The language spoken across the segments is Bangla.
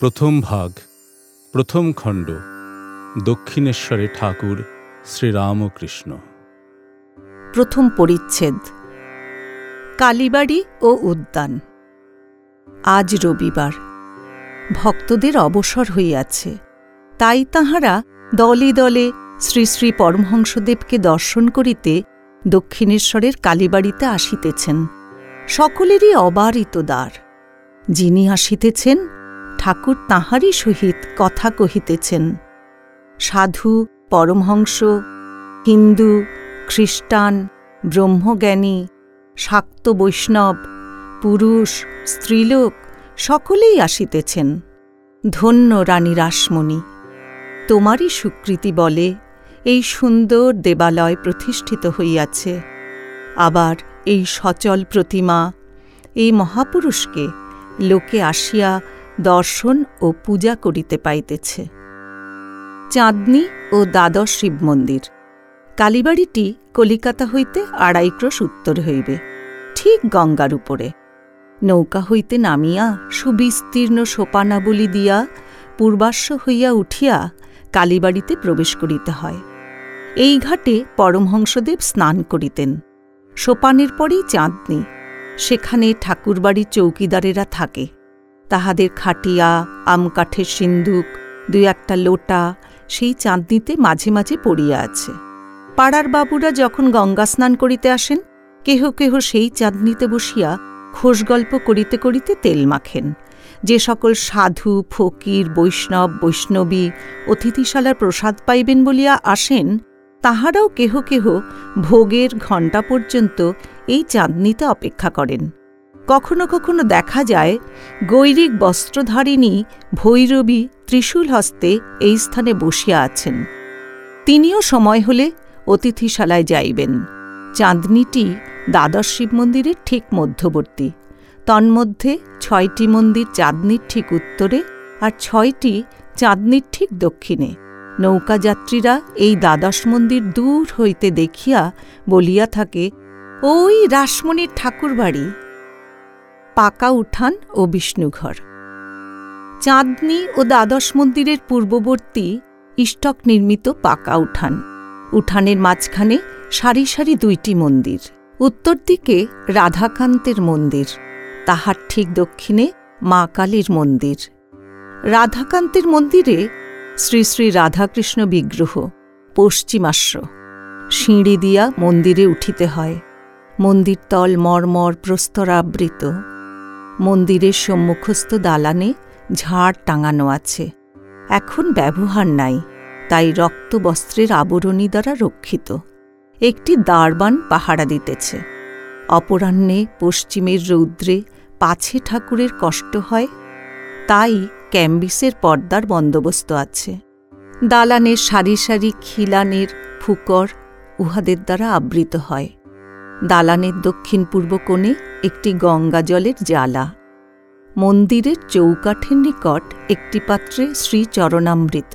প্রথম ভাগ, প্রথম খণ্ড, দক্ষিণেশ্বরে ঠাকুর শ্রীরামকৃষ্ণ। প্রথম পরিচ্ছেদ, কালীবাড়ি ও উদ্যান। আজ রবিবার, ভক্তদের অবসর হইয়াছে। তাই তাহারা দলে দলে শ্রী শ্রী পরমহংসদেবকে দর্শন করিতে দক্ষিণেশ্বরের কালীবাড়িতে আসিতেছেন। সকলেরই অবারিত দ্বার। যিনি আসিতেছেন ঠাকুর তাঁহারই সহিত কথা কহিতেছেন। সাধু, পরমহংস, হিন্দু, খ্রিস্টান, ব্রহ্মজ্ঞানী, শাক্ত বৈষ্ণব, পুরুষ, স্ত্রীলোক সকলেই আসিতেছেন। ধন্য রানী রাসমণি, তোমারই স্বীকৃতি বলে এই সুন্দর দেবালয় প্রতিষ্ঠিত হইয়াছে। আবার এই সচল প্রতিমা এই মহাপুরুষকে লোকে আসিয়া দর্শন ও পূজা করিতে পাইতেছে। চাঁদনি ও দ্বাদশ শিব মন্দির। কালীবাড়িটি কলিকাতা হইতে আড়াই ক্রোশ উত্তর হইবে, ঠিক গঙ্গার উপরে। নৌকা হইতে নামিয়া সুবিস্তীর্ণ সোপানাবলি দিয়া পূর্বাশ্ব হইয়া উঠিয়া কালীবাড়িতে প্রবেশ করিতে হয়। এই ঘাটে পরমহংসদেব স্নান করিতেন। সোপানের পরেই চাঁদনি, সেখানে ঠাকুরবাড়ির চৌকিদারেরা থাকে। তাহাদের খাটিয়া আমকাঠের সিন্দুক, দুই একটা লোটা সেই চাঁদনিতে মাঝে মাঝে পড়িয়া আছে। পাড়ার বাবুরা যখন গঙ্গা স্নান করিতে আসেন, কেহ কেহ সেই চাঁদনিতে বসিয়া খোশগল্প করিতে করিতে তেল মাখেন। যে সকল সাধু, ফকির, বৈষ্ণব, বৈষ্ণবী, অতিথিশালার প্রসাদ পাইবেন বলিয়া আসেন, তাহারাও কেহ কেহ ভোগের ঘণ্টা পর্যন্ত এই চাঁদনিতে অপেক্ষা করেন। কখনো কখনো দেখা যায়, গৈরিক বস্ত্রধারিণী ভৈরবী ত্রিশূল হস্তে এই স্থানে বসিয়া আছেন। তিনিও সময় হলে অতিথিশালায় যাইবেন। চাঁদনিটি দ্বাদশ শিব মন্দিরের ঠিক মধ্যবর্তী। তন্মধ্যে ছয়টি মন্দির চাঁদনির ঠিক উত্তরে আর ছয়টি চাঁদনির ঠিক দক্ষিণে। নৌকাযাত্রীরা এই দ্বাদশ মন্দির দূর হইতে দেখিয়া বলিয়া থাকে, ওই রাসমণির ঠাকুরবাড়ি। পাকা উঠান ও বিষ্ণুঘর। চাঁদনি ও দ্বাদশ মন্দিরের পূর্ববর্তী ইষ্টক নির্মিত পাকা উঠান। উঠানের মাঝখানে সারি সারি দুইটি মন্দির। উত্তর দিকে রাধাকান্তের মন্দির, তাহার ঠিক দক্ষিণে মা কালীর মন্দির। রাধাকান্তের মন্দিরে শ্রী শ্রী রাধাকৃষ্ণ বিগ্রহ, পশ্চিমাশ্র। সিঁড়ি দিয়া মন্দিরে উঠিতে হয়। মন্দির তল মর্মর প্রস্তরাবৃত। মন্দিরের সম্মুখস্থ দালানে ঝাড় টাঙানো আছে। এখন ব্যবহার নাই, তাই রক্তবস্ত্রের আবরণী দ্বারা রক্ষিত। একটি দারবান পাহারা দিতেছে। অপরাহ্নে পশ্চিমের রৌদ্রে পাছে ঠাকুরের কষ্ট হয়, তাই ক্যাম্বিসের পর্দার বন্দোবস্ত আছে। দালানের সারি সারি খিলানের ফুকর উহাদের দ্বারা আবৃত হয়। দালানের দক্ষিণ পূর্ব কোণে একটি গঙ্গা জলের জ্বালা। মন্দিরের চৌকাঠের নিকট একটি পাত্রে শ্রীচরণামৃত।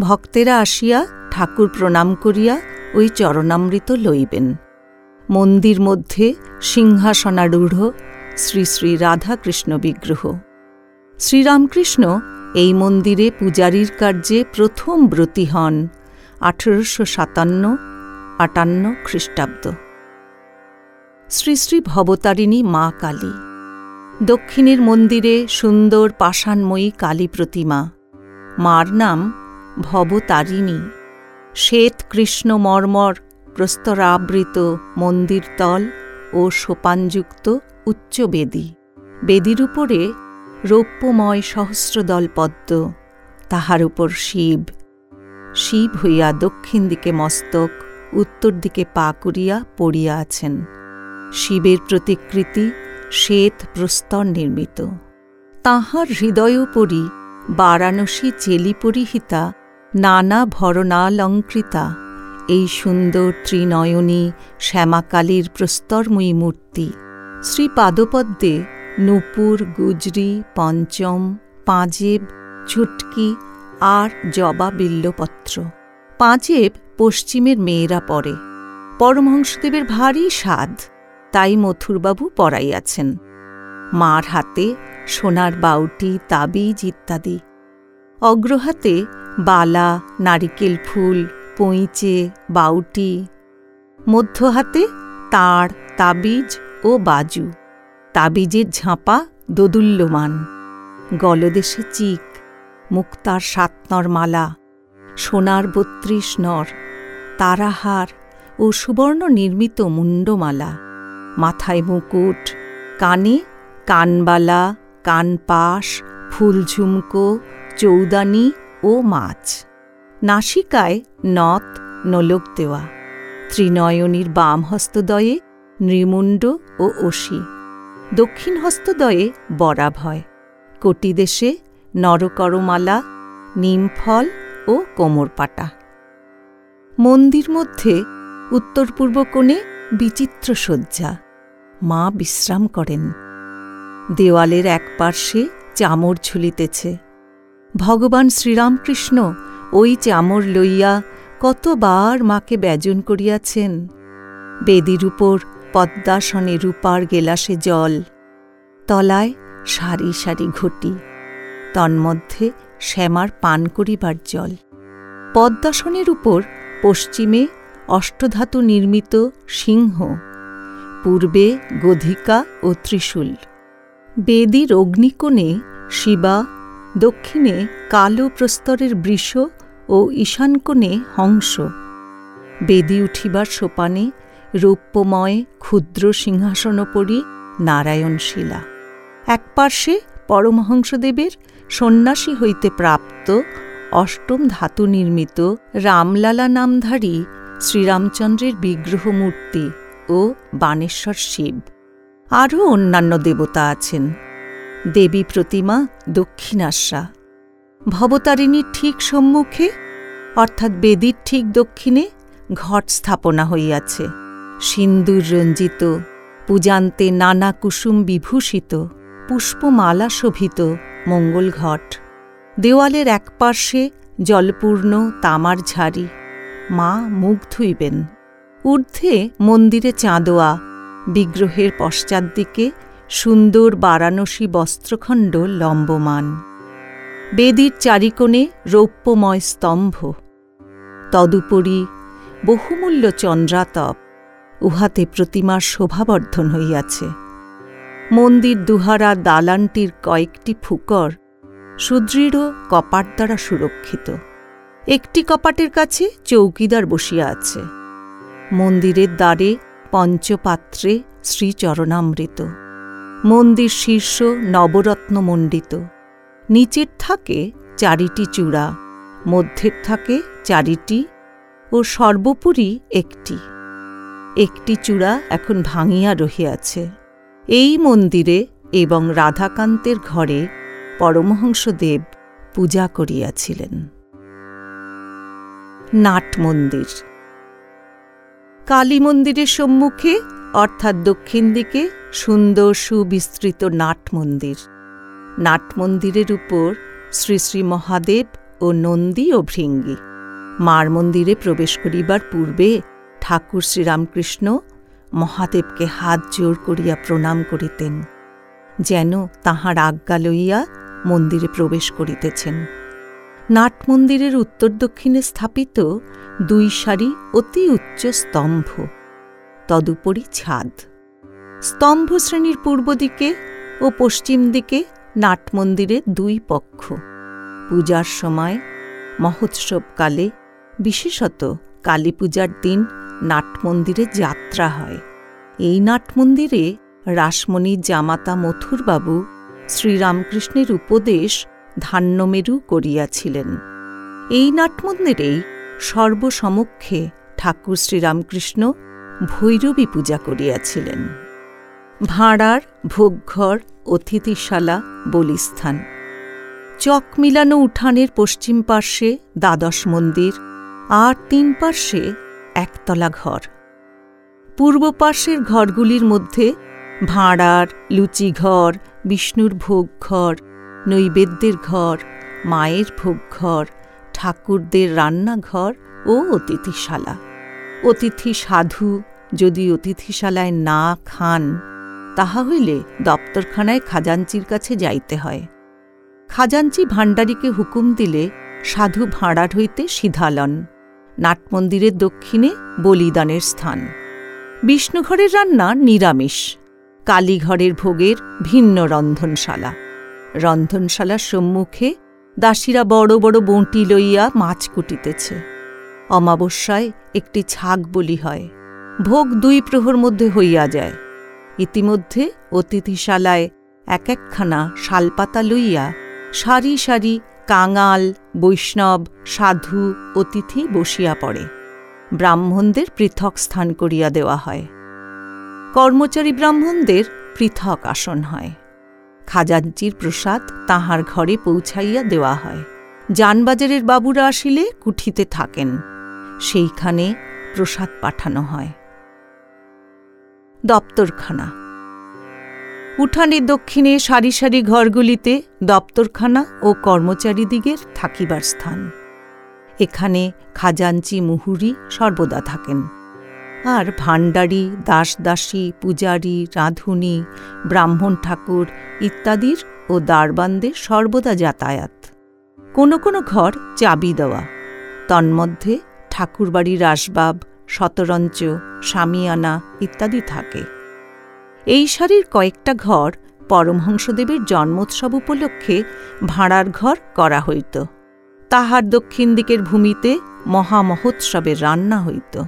ভক্তেরা আসিয়া ঠাকুর প্রণাম করিয়া ওই চরণামৃত লইবেন। মন্দির মধ্যে সিংহাসনারূঢ় শ্রী শ্রী রাধাকৃষ্ণ বিগ্রহ। শ্রীরামকৃষ্ণ এই মন্দিরে পূজারীর কার্যে প্রথম ব্রতী হন, আঠেরোশো সাতান্ন আটান্ন খ্রিস্টাব্দ। শ্রী শ্রী ভবতারিণী মা কালী। দক্ষিণের মন্দিরে সুন্দর পাষাণময়ী কালী প্রতিমা। মার নাম ভবতারিণী। শ্বেত কৃষ্ণ মর্মর প্রস্তরাবৃত মন্দিরতল ও সোপানযুক্ত উচ্চ বেদী। বেদির উপরে রৌপ্যময় সহস্রদল পদ্ম, তাহার উপর শিব। শিব হইয়া দক্ষিণ দিকে মস্তক, উত্তর দিকে পা করিয়া পড়িয়া আছেন। শিবের প্রতিকৃতি শ্বেত প্রস্তর নির্মিত। তাহার হৃদয়োপরি বারাণসী চেলি পরিহিতা নানা ভরণালঙ্কৃতা। এই সুন্দর ত্রিনয়নী শ্যামাকালীর প্রস্তরময়ী মূর্তি। শ্রীপাদপদ্মে নূপুর, গুজরি, পঞ্চম, পাঁজেব, ছুটকি আর জবা বিল্লপত্র। পাঁজেব পশ্চিমের মেয়েরা পরে। পরমহংসদেবের ভারী স্বাদ। তাই মথুরবাবু পড়াইয়াছেন মার হাতে সোনার বাউটি, তাবিজ ইত্যাদি। অগ্রহাতে বালা, নারিকেল ফুল, পঁইচে, বাউটি। মধ্য হাতে তাঁর, তাবিজ ও বাজু। তাবিজের ঝাঁপা দোদুল্যমান। গলদেশে চিক, মুক্তার সাতনর মালা, সোনার বত্রিশ নর, তারাহার ও সুবর্ণ নির্মিত মুন্ডমালা মাথায় মুকুট, কানে কানবালা, কানপাশ, ফুলঝুমকো, চৌদানি ও মাছ। নাসিকায় নথ, নলক দেওয়া। ত্রিনয়নীর বাম হস্তদয়ে নৃমুণ্ড ও অসি দক্ষিণ হস্তদয়ে বরাভয়। কটিদেশে নরকরমালা, নিমফল ও কোমরপাটা। মন্দির মধ্যে উত্তর পূর্ব কোণে বিচিত্র শয্যা মা বিশ্রাম করেন। দেওয়ালের এক পার্শ্বে চামর ঝুলিতেছে। ভগবান শ্রীরামকৃষ্ণ ওই চামর লইয়া কতবার মাকে ব্যজন করিয়াছেন। বেদির উপর পদ্মাসনে রূপার গেলাসে জল। তলায় সারি সারি ঘটি। তন্মধ্যে শ্যামার পান করিবার জল। পদ্মাসনের উপর পশ্চিমে অষ্টধাতু নির্মিত সিংহ। পূর্বে গধিকা ও ত্রিশূল। বেদীর অগ্নিকোণে শিবা, দক্ষিণে কালো প্রস্তরের বৃষ ও ঈশানকোণে হংস। বেদি উঠিবার সোপানে রৌপ্যময় ক্ষুদ্র সিংহাসনোপরি নারায়ণ শিলা এক পার্শ্বে পরমহংসদেবের সন্ন্যাসী হইতে প্রাপ্ত অষ্টম ধাতু নির্মিত রামলালা নামধারী শ্রীরামচন্দ্রের বিগ্রহ মূর্তি ও বানেশ্বর শিব। আরও অন্যান্য দেবতা আছেন। দেবী প্রতিমা দক্ষিণাস্যা ভবতারিণীর ঠিক সম্মুখে, অর্থাৎ বেদীর ঠিক দক্ষিণে, ঘট স্থাপনা হইয়াছে। সিন্দুর রঞ্জিত, পূজান্তে নানা কুসুম বিভূষিত, পুষ্পমালা শোভিত, মঙ্গল ঘট। দেওয়ালের এক পার্শ্বে জলপূর্ণ তামার ঝাড়ি। মা মুখ ধুইবেন। ঊর্ধ্বে মন্দিরে চাঁদোয়া, বিগ্রহের পশ্চাৎদিকে সুন্দর বারাণসী বস্ত্রখণ্ড লম্বমান। বেদির চারিকোণে রৌপ্যময় স্তম্ভ। তদুপরি বহুমূল্য চন্দ্রাতপ, উহাতে প্রতিমার শোভাবর্ধন হইয়াছে। মন্দির দুহারা দালানটির কয়েকটি ফুকর সুদৃঢ় কপাট দ্বারা সুরক্ষিত। একটি কপাটের কাছে চৌকিদার বসিয়া আছে। মন্দিরের দ্বারে পঞ্চপাত্রে শ্রীচরণামৃত। মন্দির শীর্ষ নবরত্নমণ্ডিত নিচের থাকে চারিটি চূড়া, মধ্যের থাকে চারিটি ও সর্বোপরি একটি। একটি চূড়া এখন ভাঙিয়া রহিয়াছে। এই মন্দিরে এবং রাধাকান্তের ঘরে পরমহংসদেব পূজা করিয়াছিলেন। নাট মন্দির। কালী মন্দিরের সম্মুখে, অর্থাৎ দক্ষিণ দিকে, সুন্দর সুবিস্তৃত নাট মন্দির। নাট মন্দিরের উপর শ্রী শ্রী মহাদেব ও নন্দী ও ভৃঙ্গি মার মন্দিরে প্রবেশ করিবার পূর্বে ঠাকুর শ্রীরামকৃষ্ণ মহাদেবকে হাত জোর করিয়া প্রণাম করিতেন, যেন তাহার আজ্ঞা লইয়া মন্দিরে প্রবেশ করিতেছেন। নাট মন্দিরের উত্তর দক্ষিণে স্থাপিত দুই সারি অতি উচ্চ স্তম্ভ। তদুপরি ছাদ। স্তম্ভ শ্রেণির পূর্ব দিকে ও পশ্চিম দিকে নাট মন্দিরের দুই পক্ষ। পূজার সময়, মহোৎসবকালে, বিশেষত কালী পূজার দিন নাটমন্দিরে যাত্রা হয়। এই নাটমন্দিরে রাসমণির জামাতা মথুরবাবু শ্রীরামকৃষ্ণের উপদেশ ধান্যমেরু করিয়াছিলেন। এই নাটমন্দিরেই সর্বসমক্ষে ঠাকুর শ্রীরামকৃষ্ণ ভৈরবী পূজা করিয়াছিলেন। ভাঁড়ার ভোগঘর, অতিথিশালা, বলিস্থান। চক মিলানো উঠানের পশ্চিম পার্শ্বে দ্বাদশ মন্দির, আর তিন পার্শ্বে একতলা ঘর। পূর্ব পার্শ্বের ঘরগুলির মধ্যে ভাঁড়ার লুচিঘর, বিষ্ণুর ভোগঘর নৈবেদ্যের ঘর, মায়ের ভোগঘর ঠাকুরদের রান্নাঘর ও অতিথিশালা। অতিথি সাধু যদি অতিথিশালায় না খান, তাহা হইলে দপ্তরখানায় খাজাঞ্চির কাছে যাইতে হয়। খাজাঞ্চি ভাণ্ডারীকে হুকুম দিলে সাধু ভাঁড়ার হইতে সিধালন, নাটমন্দিরের দক্ষিণে বলিদানের স্থান। বিষ্ণুঘরের রান্না নিরামিষ, কালীঘরের ভোগের ভিন্ন রন্ধনশালা। রন্ধনশালার সম্মুখে দাসীরা বড় বড় বঁটি লইয়া মাছ কুটিতেছে। অমাবস্যায় একটি ছাগ বলি হয়। ভোগ দুই প্রহর মধ্যে হইয়া যায়। ইতিমধ্যে অতিথিশালায় এক একখানা শালপাতা লইয়া সারি সারি কাঙাল, বৈষ্ণব, সাধু অতিথি বসিয়া পড়ে। ব্রাহ্মণদের পৃথক স্থান করিয়া দেওয়া হয়। কর্মচারী ব্রাহ্মণদের পৃথক আসন হয়। খাজাঞ্চির প্রসাদ তাহার ঘরে পৌঁছাইয়া দেওয়া হয়। যানবাজারের বাবুরা আসিলে কুঠিতে থাকেন। সেইখানে প্রসাদ পাঠানো হয়। দপ্তরখানা। উঠানের দক্ষিণে সারি সারি ঘরগুলিতে দপ্তরখানা ও কর্মচারীদিগের থাকিবার স্থান। এখানে খাজাঞ্চি মুহুরি সর্বদা থাকেন। আর ভাণ্ডারী, দাসদাসী, পূজারী, রাঁধুনি, ব্রাহ্মণ ঠাকুর ইত্যাদির ও দারবানদের সর্বদা যাতায়াত। কোনো কোনো ঘর চাবি দেওয়া। তন্মধ্যে ঠাকুরবাড়ির আসবাব, শতরঞ্চ সামিয়ানা ইত্যাদি থাকে। এই সারির কয়েকটা ঘর পরমহংসদেবের জন্মোৎসব উপলক্ষে ভাড়ার ঘর করা হইত। তাহার দক্ষিণ দিকের ভূমিতে মহামহোৎসবের রান্না হইত।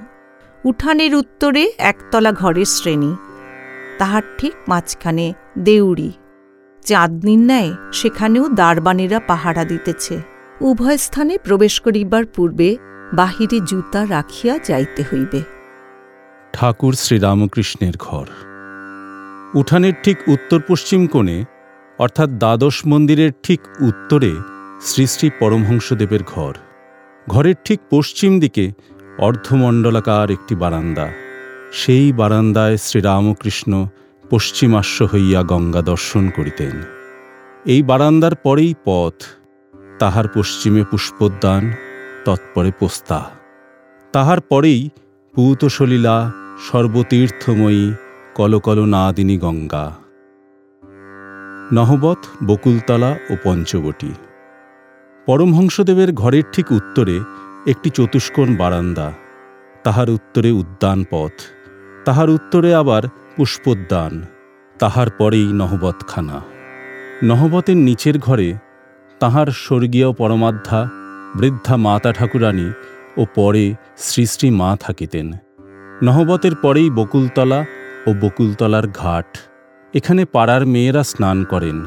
উঠানের উত্তরে একতলা ঘরের শ্রেণি। তাহার ঠিক মাঝখানে দেউড়ি। চাঁদনির ন্যায় সেখানেও দারবানেরা পাহারা দিতেছে। উভয় স্থানে প্রবেশ করিবার পূর্বে বাহিরে জুতা রাখিয়া যাইতে হইবে। ঠাকুর শ্রীরামকৃষ্ণের ঘর। উঠানের ঠিক উত্তর পশ্চিম কোণে, অর্থাৎ দ্বাদশ মন্দিরের ঠিক উত্তরে শ্রী শ্রী পরমহংসদেবের ঘর। ঘরের ঠিক পশ্চিম দিকে অর্ধমণ্ডলাকার একটি বারান্দা। সেই বারান্দায় শ্রীরামকৃষ্ণ পশ্চিমাশ্ব হইয়া গঙ্গা দর্শন করিতেন। এই বারান্দার পরেই পথ, তাহার পশ্চিমে পুষ্পোদ্যান, তৎপরে পোস্তা। তাহার পরেই পূতসলীলা সর্বতীর্থময়ী কলকল নাদিনী গঙ্গা। নহবত বকুলতলা ও পঞ্চবটী। পরমহংসদেবের ঘরের ঠিক উত্তরে একটি চতুষ্কোণ বারান্দা, তাহার উত্তরে উদ্যান পথ, তাহার উত্তরে আবার পুষ্পোদ্যান, তাহার পরেই নহবতখানা নহবতের নিচের ঘরে তাহার স্বর্গীয় পরমাধ্যা, বৃদ্ধা মাতা ঠাকুরানী ও পরে শ্রী শ্রী মা থাকিতেন। নহবতের পরেই বকুলতলা ও বকুলতলার ঘাট, এখানে পাড়ার মেয়েরা স্নান করেন।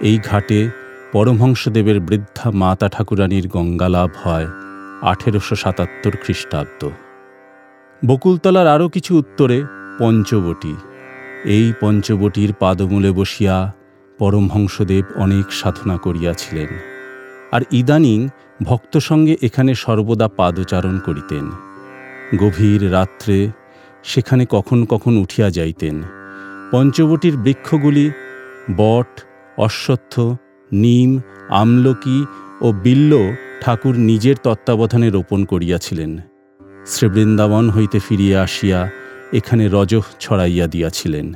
এই ঘাটে পরমহংসদেবের বৃদ্ধা মাতা ঠাকুরানীর গঙ্গালাভ হয়। আঠেরোশো সাতাত্তর খ্রিস্টাব্দ। বকুলতলার আরও কিছু উত্তরে পঞ্চবটী। এই পঞ্চবটির পাদমূলে বসিয়া পরমহংসদেব অনেক সাধনা করিয়াছিলেন। আর ইদানিং ভক্ত সঙ্গে এখানে সর্বদা পাদচারণ করিতেন। গভীর রাত্রে সেখানে কখন কখন উঠিয়া যাইতেন। পঞ্চবটির বৃক্ষগুলি বট, অশ্বত্থ, নিম, আমলকি ও বিল্ল ঠাকুর নিজের তত্ত্বাবধানে রোপণ করিয়াছিলেন। শ্রীবৃন্দাবন হইতে ফিরিয়া আসিয়া এখানে রজহ ছড়াইয়া দিয়াছিলেন।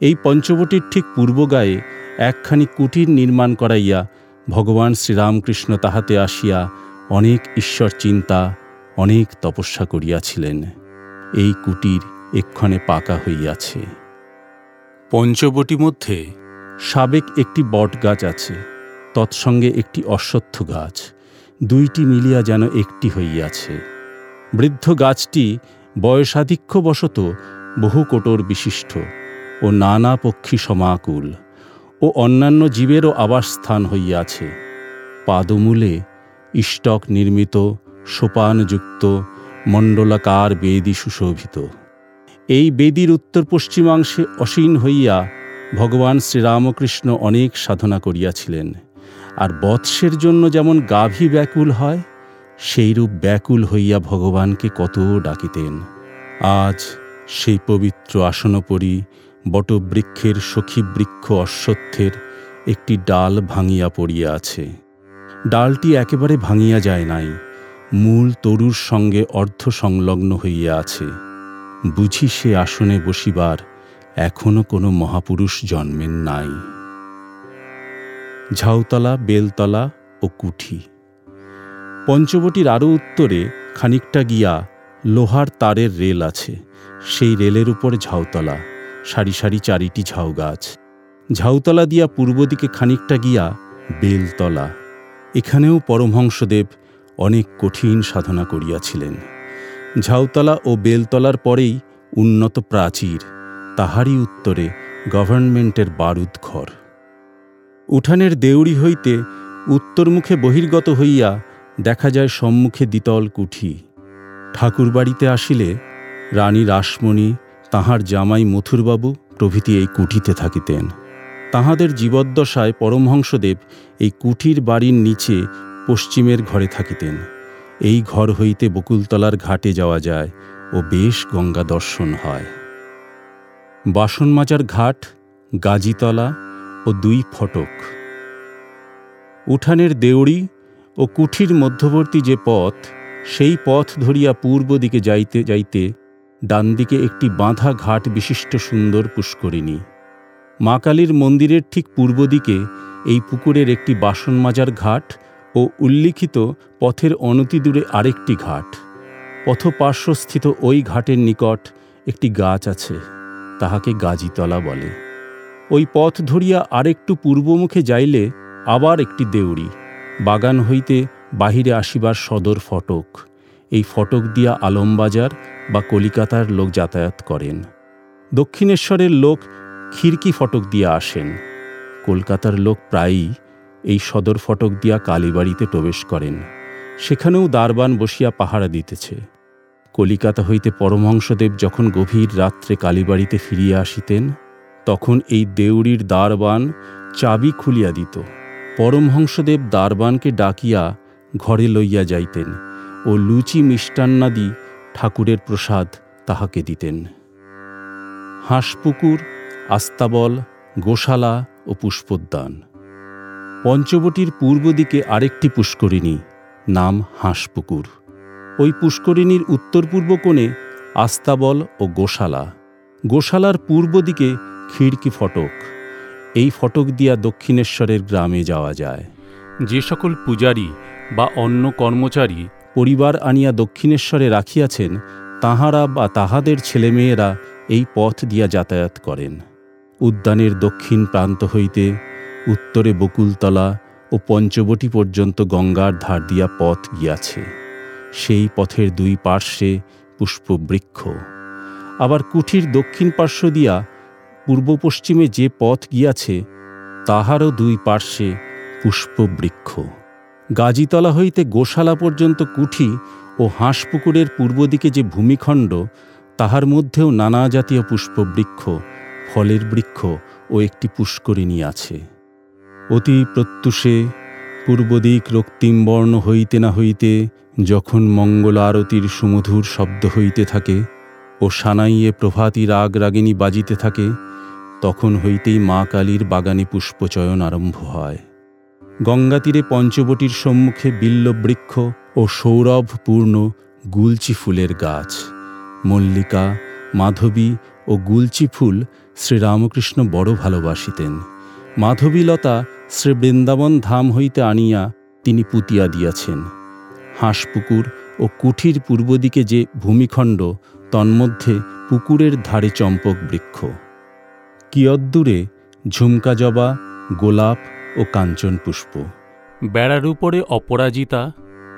এই পঞ্চবটির ঠিক পূর্বগায়ে একখানি কুটির নির্মাণ করাইয়া ভগবান শ্রীরামকৃষ্ণ তাহাতে আসিয়া অনেক ঈশ্বর চিন্তা অনেক তপস্যা করিয়াছিলেন। এই কুটির এক্ষণে পাকা হইয়াছে। পঞ্চবটি মধ্যে সাবেক একটি বট গাছ আছে তৎসঙ্গে একটি অশ্বত্থ গাছ। দুইটি মিলিয়া যেন একটি হইয়াছে। বৃদ্ধ গাছটি বয়সাধিক্যবশত বহু কোটর বিশিষ্ট ও নানা পক্ষী সমাকুল ও অন্যান্য জীবেরও আবাসস্থান হইয়াছে। পাদমূলে ইষ্টক নির্মিত, সোপানযুক্ত, মণ্ডলাকার বেদী সুশোভিত। এই বেদীর উত্তর পশ্চিমাংশে অসীন হইয়া ভগবান শ্রীরামকৃষ্ণ অনেক সাধনা করিয়াছিলেন। আর বৎসের জন্য যেমন গাভী ব্যাকুল হয়, সেইরূপ ব্যাকুল হইয়া ভগবানকে কত ডাকিতেন। আজ সেই পবিত্র আসনপরি বটবৃক্ষের সখীবৃক্ষ অশ্বত্থের একটি ডাল ভাঙিয়া পড়িয়া আছে। ডালটি একেবারে ভাঙিয়া যায় নাই, মূল তরুর সঙ্গে অর্ধ সংলগ্ন হইয়া আছে। বুঝি সে আসনে বসিবার এখনও কোনো মহাপুরুষ জন্মেন নাই। ঝাউতলা, বেলতলা ও কুঠি। পঞ্চবটির আরও উত্তরে খানিকটা গিয়া লোহার তারের রেল আছে। সেই রেলের উপর ঝাউতলা, সারি সারি চারিটি ঝাউ গাছ। ঝাউতলা দিয়া পূর্ব দিকে খানিকটা গিয়া বেলতলা। এখানেও পরমহংসদেব অনেক কঠিন সাধনা করিয়াছিলেন। ঝাউতলা ও বেলতলার পরেই উন্নত প্রাচীর, তাহারই উত্তরে গভর্নমেন্টের বারুদ ঘর উঠানের দেউড়ি হইতে উত্তরমুখে বহির্গত হইয়া দেখা যায় সম্মুখে দ্বিতল কুঠি। ঠাকুরবাড়িতে আসিলে রানী রাসমণি, তাহার জামাই মথুরবাবু প্রভৃতি এই কুঠিতে থাকিতেন। তাহাদের জীবদ্দশায় পরমহংসদেব এই কুঠির বাড়ির নিচে পশ্চিমের ঘরে থাকিতেন। এই ঘর হইতে বকুলতলার ঘাটে যাওয়া যায় ও বেশ গঙ্গা দর্শন হয়। বাসন মাজার ঘাট, গাজীতলা ও দুই ফটক। উঠানের দেউড়ি ও কুঠির মধ্যবর্তী যে পথ, সেই পথ ধরিয়া পূর্ব দিকে যাইতে যাইতে ডানদিকে একটি বাঁধা ঘাট বিশিষ্ট সুন্দর পুষ্করিণী। মা কালীর মন্দিরের ঠিক পূর্ব দিকে এই পুকুরের একটি বাসন মাজার ঘাট ও উল্লিখিত পথের অনতিদূরে আরেকটি ঘাট। পথপার্শ্বস্থিত ওই ঘাটের নিকট একটি গাছ আছে, তাহাকে গাজীতলা বলে। ওই পথ ধরিয়া আরেকটু পূর্বমুখে যাইলে আবার একটি দেউড়ি। বাগান হইতে বাহিরে আসিবার সদর ফটক। এই ফটক দিয়া আলমবাজার বা কলিকাতার লোক যাতায়াত করেন। দক্ষিণেশ্বরের লোক খিড়কি ফটক দিয়া আসেন। কলকাতার লোক প্রায়ই এই সদর ফটক দিয়া কালীবাড়িতে প্রবেশ করেন। সেখানেও দারবান বসিয়া পাহারা দিতেছে। কলিকাতা হইতে পরমহংসদেব যখন গভীর রাত্রে কালীবাড়িতে ফিরিয়া আসিতেন তখন এই দেউড়ির দারবান চাবি খুলিয়া দিত। পরমহংসদেব দারবানকে ডাকিয়া ঘরে লইয়া যাইতেন ও লুচি মিষ্টান্নাদি ঠাকুরের প্রসাদ তাহাকে দিতেন। হাঁসপুকুর, আস্তাবল, গোশালা ও পুষ্পোদ্যান। পঞ্চবটির পূর্ব দিকে আরেকটি পুষ্করিণী নাম হাঁসপুকুর। ওই পুষ্করিণীর উত্তর পূর্ব কোণে আস্তাবল ও গোশালা। গোশালার পূর্ব দিকে খিড়কি ফটক। এই ফটক দিয়া দক্ষিণেশ্বরের গ্রামে যাওয়া যায়। যে সকল পূজারী বা অন্য কর্মচারী পরিবার আনিয়া দক্ষিণেশ্বরে রাখিয়াছেন, তাহারা বা তাহাদের ছেলেমেয়েরা এই পথ দিয়া যাতায়াত করেন। উদ্যানের দক্ষিণ প্রান্ত হইতে উত্তরে বকুলতলা ও পঞ্চবটি পর্যন্ত গঙ্গার ধার দিয়া পথ গিয়াছে। সেই পথের দুই পার্শ্বে পুষ্পবৃক্ষ। আবার কুঠির দক্ষিণ পার্শ্ব দিয়া পূর্ব পশ্চিমে যে পথ গিয়াছে, তাহারও দুই পার্শ্বে পুষ্পবৃক্ষ। গাজীতলা হইতে গোশালা পর্যন্ত কুঠি ও হাঁসপুকুরের পূর্ব দিকে যে ভূমিখণ্ড, তাহার মধ্যেও নানা জাতীয় পুষ্পবৃক্ষ, ফলের বৃক্ষ ও একটি পুষ্করিণী আছে। অতি প্রত্যুষে পূর্বদিক রক্তিমবর্ণ হইতে না হইতে, যখন মঙ্গল আরতির সুমধুর শব্দ হইতে থাকে ও সানাইয়ে প্রভাতী রাগ রাগিনী বাজিতে থাকে তখন হইতেই মা কালীর বাগানে পুষ্পচয়ন আরম্ভ হয়। গঙ্গাতীরে পঞ্চবটির সম্মুখে বিল্লবৃক্ষ ও সৌরভপূর্ণ গুলচি ফুলের গাছ। মল্লিকা, মাধবী ও গুলচি ফুল শ্রীরামকৃষ্ণ বড় ভালোবাসিতেন। মাধবীলতা শ্রী বৃন্দাবন ধাম হইতে আনিয়া তিনি পুতিয়া দিয়াছেন। হাঁসপুকুর ও কুঠির পূর্ব দিকে যে ভূমিখণ্ড, তন্মধ্যে পুকুরের ধারে চম্পক বৃক্ষ। কিয়দ্দূরে ঝুমকা জবা গোলাপ ও কাঞ্চন পুষ্প। বেড়ার উপরে অপরাজিতা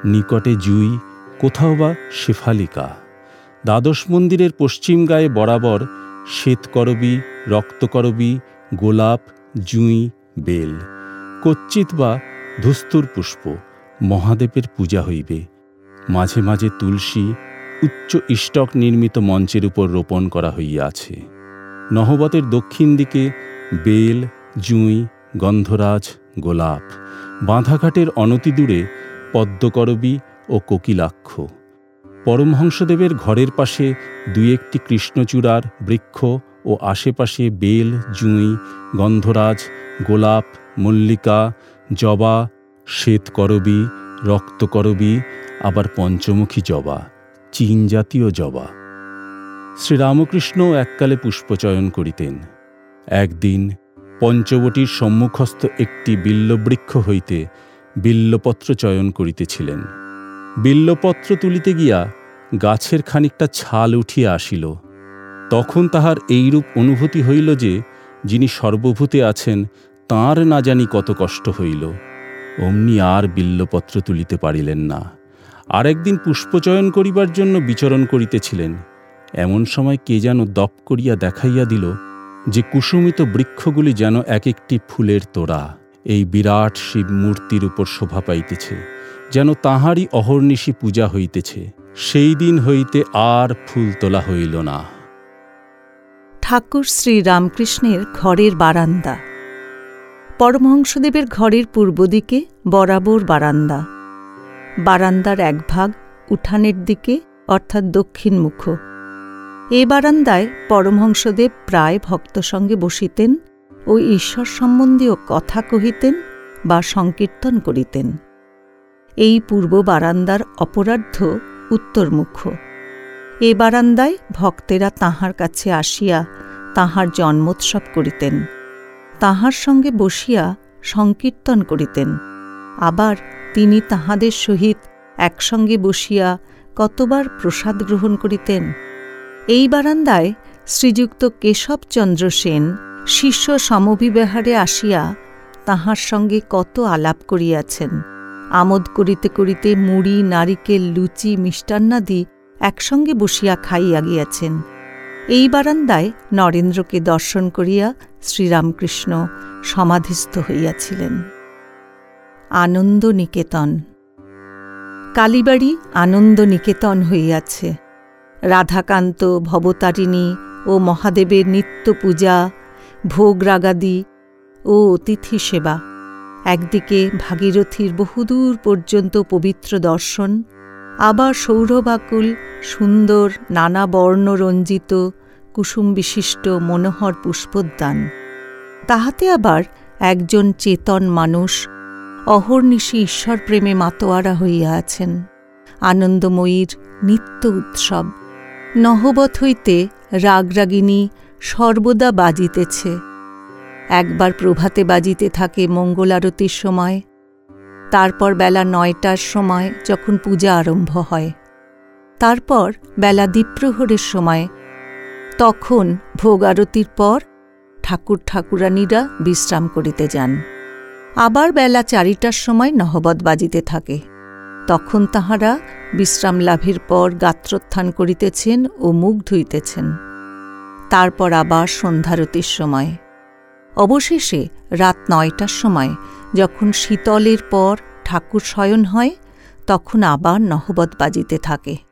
নিকটে জুই কোথাও বা শেফালিকা। দ্বাদশ মন্দিরের পশ্চিম গায়ে বরাবর শ্বেতকরবী রক্তকরবী গোলাপ জুঁই বেল কচ্চিত বা ধুস্তুর পুষ্প মহাদেবের পূজা হইবে। মাঝে মাঝে তুলসী উচ্চ ইষ্টক নির্মিত মঞ্চের উপর রোপণ করা হইয়াছে। নহবতের দক্ষিণ দিকে বেল, জুঁই, গন্ধরাজ, গোলাপ। বাঁধাঘাটের অনতিদূরে পদ্মকরবী ও কোকিলাক্ষ। পরমহংসদেবের ঘরের পাশে দুই একটি কৃষ্ণচূড়ার বৃক্ষ ও আশেপাশে বেল, জুঁই, গন্ধরাজ, গোলাপ, মল্লিকা, জবা, শ্বেতকরবী, রক্তকরবী, আবার পঞ্চমুখী জবা, চীন জাতীয় জবা। শ্রীরামকৃষ্ণ এককালে পুষ্পচয়ন করিতেন। একদিন পঞ্চবটির সম্মুখস্থ একটি বিল্লবৃক্ষ হইতে বিল্লপত্র চয়ন করিতেছিলেন। বিল্লপত্র তুলিতে গিয়া গাছের খানিকটা ছাল উঠিয়া আসিল। তখন তাহার এইরূপ অনুভূতি হইল যে, যিনি সর্বভূতে আছেন, তাঁর না জানি কত কষ্ট হইল। অমনি আর বিল্লপত্র তুলিতে পারিলেন না। আরেকদিন পুষ্পচয়ন করিবার জন্য বিচরণ করিতেছিলেন। এমন সময় কে যেন দপ করিয়া দেখাইয়া দিল যে কুসুমিত বৃক্ষগুলি যেন এক একটি ফুলের তোড়া। এই বিরাট শিব মূর্তির উপর শোভা পাইতেছে, যেন তাহারই অহর্নিশি পূজা হইতেছে। সেই দিন হইতে আর ফুল তোলা হইল না। ঠাকুর শ্রী রামকৃষ্ণের ঘরের বারান্দা। পরমহংসদেবের ঘরের পূর্ব দিকে বরাবর বারান্দা। বারান্দার এক ভাগ উঠানের দিকে, অর্থাৎ দক্ষিণমুখ। এ বারান্দায় পরমহংসদেব প্রায় ভক্ত সঙ্গে বসিতেন ও ঈশ্বর সম্বন্ধীয় কথা কহিতেন বা সংকীর্তন করিতেন। এই পূর্ব বারান্দার অপরার্ধ উত্তরমুখ। এ বারান্দায় ভক্তেরা তাহার কাছে আসিয়া তাহার জন্মোৎসব করিতেন। তাহার সঙ্গে বসিয়া সংকীর্তন করিতেন। আবার তিনি তাহাদের সহিত একসঙ্গে বসিয়া কতবার প্রসাদ গ্রহণ করিতেন? এই বারান্দায় শ্রীযুক্ত কেশবচন্দ্র সেন শিষ্য সমবিব্যাহারে আসিয়া তাহার সঙ্গে কত আলাপ করিয়াছেন। আমোদ করিতে করিতে মুড়ি, নারিকেল, লুচি, মিষ্টান্নাদি একসঙ্গে বসিয়া খাইয়া গিয়াছেন। এই বারান্দায় নরেন্দ্রকে দর্শন করিয়া শ্রীরামকৃষ্ণ সমাধিস্থ হইয়াছিলেন। আনন্দ নিকেতন কালীবাড়ি আনন্দ নিকেতন হইয়াছে। রাধাকান্ত, ভবতারিণী ও মহাদেবের নিত্য পূজা ভোগরাগাদি ও অতিথি সেবা একদিকে ভাগীরথীর বহুদূর পর্যন্ত পবিত্র দর্শন, আবার সৌরবাকুল, সুন্দর, নানা বর্ণরঞ্জিত কুসুম বিশিষ্ট মনোহর পুষ্পোদ্যান। তাহাতে আবার একজন চেতন মানুষ, অহর্নিশি ঈশ্বরপ্রেমে মাতোয়ারা হইয়া আছেন। আনন্দময়ীর নিত্য উৎসব। নহবত হইতে রাগরাগিনী সর্বদা বাজিতেছে। একবার প্রভাতে বাজিতে থাকে মঙ্গলারতির সময়, তারপর বেলা নয়টার সময় যখন পূজা আরম্ভ হয়। তারপর বেলা দ্বীপ্রহরের সময়, তখন ভোগ আরতির পর ঠাকুর ঠাকুরানীরা বিশ্রাম করিতে যান। আবার বেলা চারিটার সময় নহবত বাজিতে থাকে। তখন তাহারা বিশ্রাম লাভের পর গাত্রোত্থান করিতেছেন ও মুখ ধুইতেছেন। তারপর আবার সন্ধ্যারতির সময়। অবশেষে রাত নয়টার সময় যখন শীতলের পর ঠাকুর শয়ন হয়, তখন আবার নহবত বাজিতে থাকে।